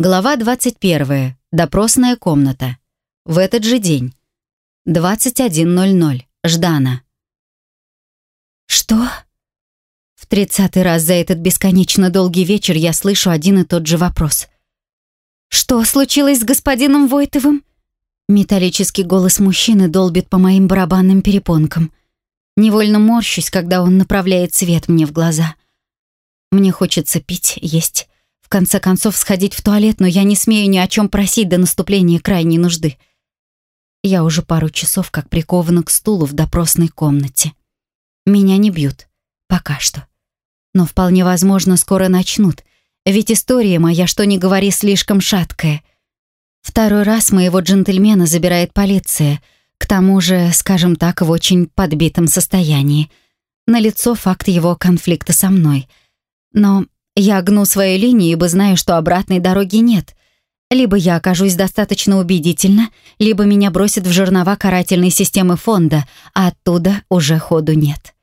Глава 21. Допросная комната. В этот же день. 21.00. Ждана. «Что?» В тридцатый раз за этот бесконечно долгий вечер я слышу один и тот же вопрос. «Что случилось с господином Войтовым?» Металлический голос мужчины долбит по моим барабанным перепонкам. Невольно морщусь, когда он направляет свет мне в глаза. Мне хочется пить, есть в конце концов сходить в туалет, но я не смею ни о чем просить до наступления крайней нужды. Я уже пару часов как прикована к стулу в допросной комнате. Меня не бьют. Пока что. Но вполне возможно, скоро начнут. Ведь история моя, что ни говори, слишком шаткая. Второй раз моего джентльмена забирает полиция. К тому же, скажем так, в очень подбитом состоянии. Налицо факт его конфликта со мной. Но я гну свою линию, ибо знаю, что обратной дороги нет. Либо я окажусь достаточно убедительно, либо меня бросят в жернова карательной системы фонда, а оттуда уже ходу нет.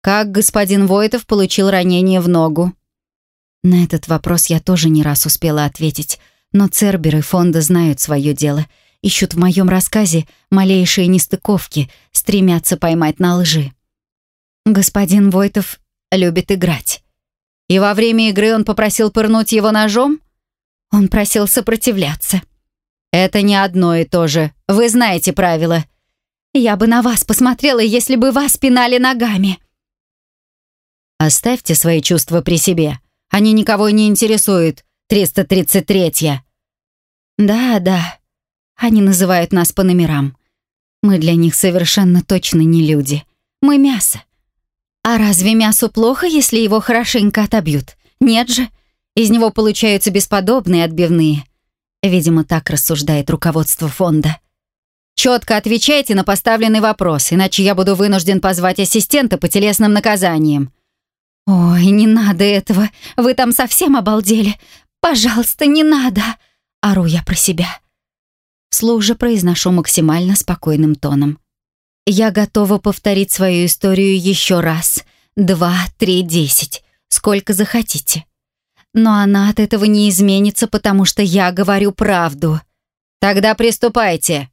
Как господин Войтов получил ранение в ногу? На этот вопрос я тоже не раз успела ответить, но церберы фонда знают свое дело, ищут в моем рассказе малейшие нестыковки, стремятся поймать на лжи. Господин Войтов любит играть. И во время игры он попросил пырнуть его ножом? Он просил сопротивляться. Это не одно и то же. Вы знаете правила. Я бы на вас посмотрела, если бы вас пинали ногами. Оставьте свои чувства при себе. Они никого не интересуют. 333-я. Да, да. Они называют нас по номерам. Мы для них совершенно точно не люди. Мы мясо. А разве мясу плохо, если его хорошенько отобьют? Нет же. Из него получаются бесподобные отбивные. Видимо, так рассуждает руководство фонда. Четко отвечайте на поставленный вопрос, иначе я буду вынужден позвать ассистента по телесным наказаниям. Ой, не надо этого. Вы там совсем обалдели. Пожалуйста, не надо. Ору я про себя. Вслух же произношу максимально спокойным тоном. Я готова повторить свою историю еще раз. Два, три, десять. Сколько захотите. Но она от этого не изменится, потому что я говорю правду. Тогда приступайте.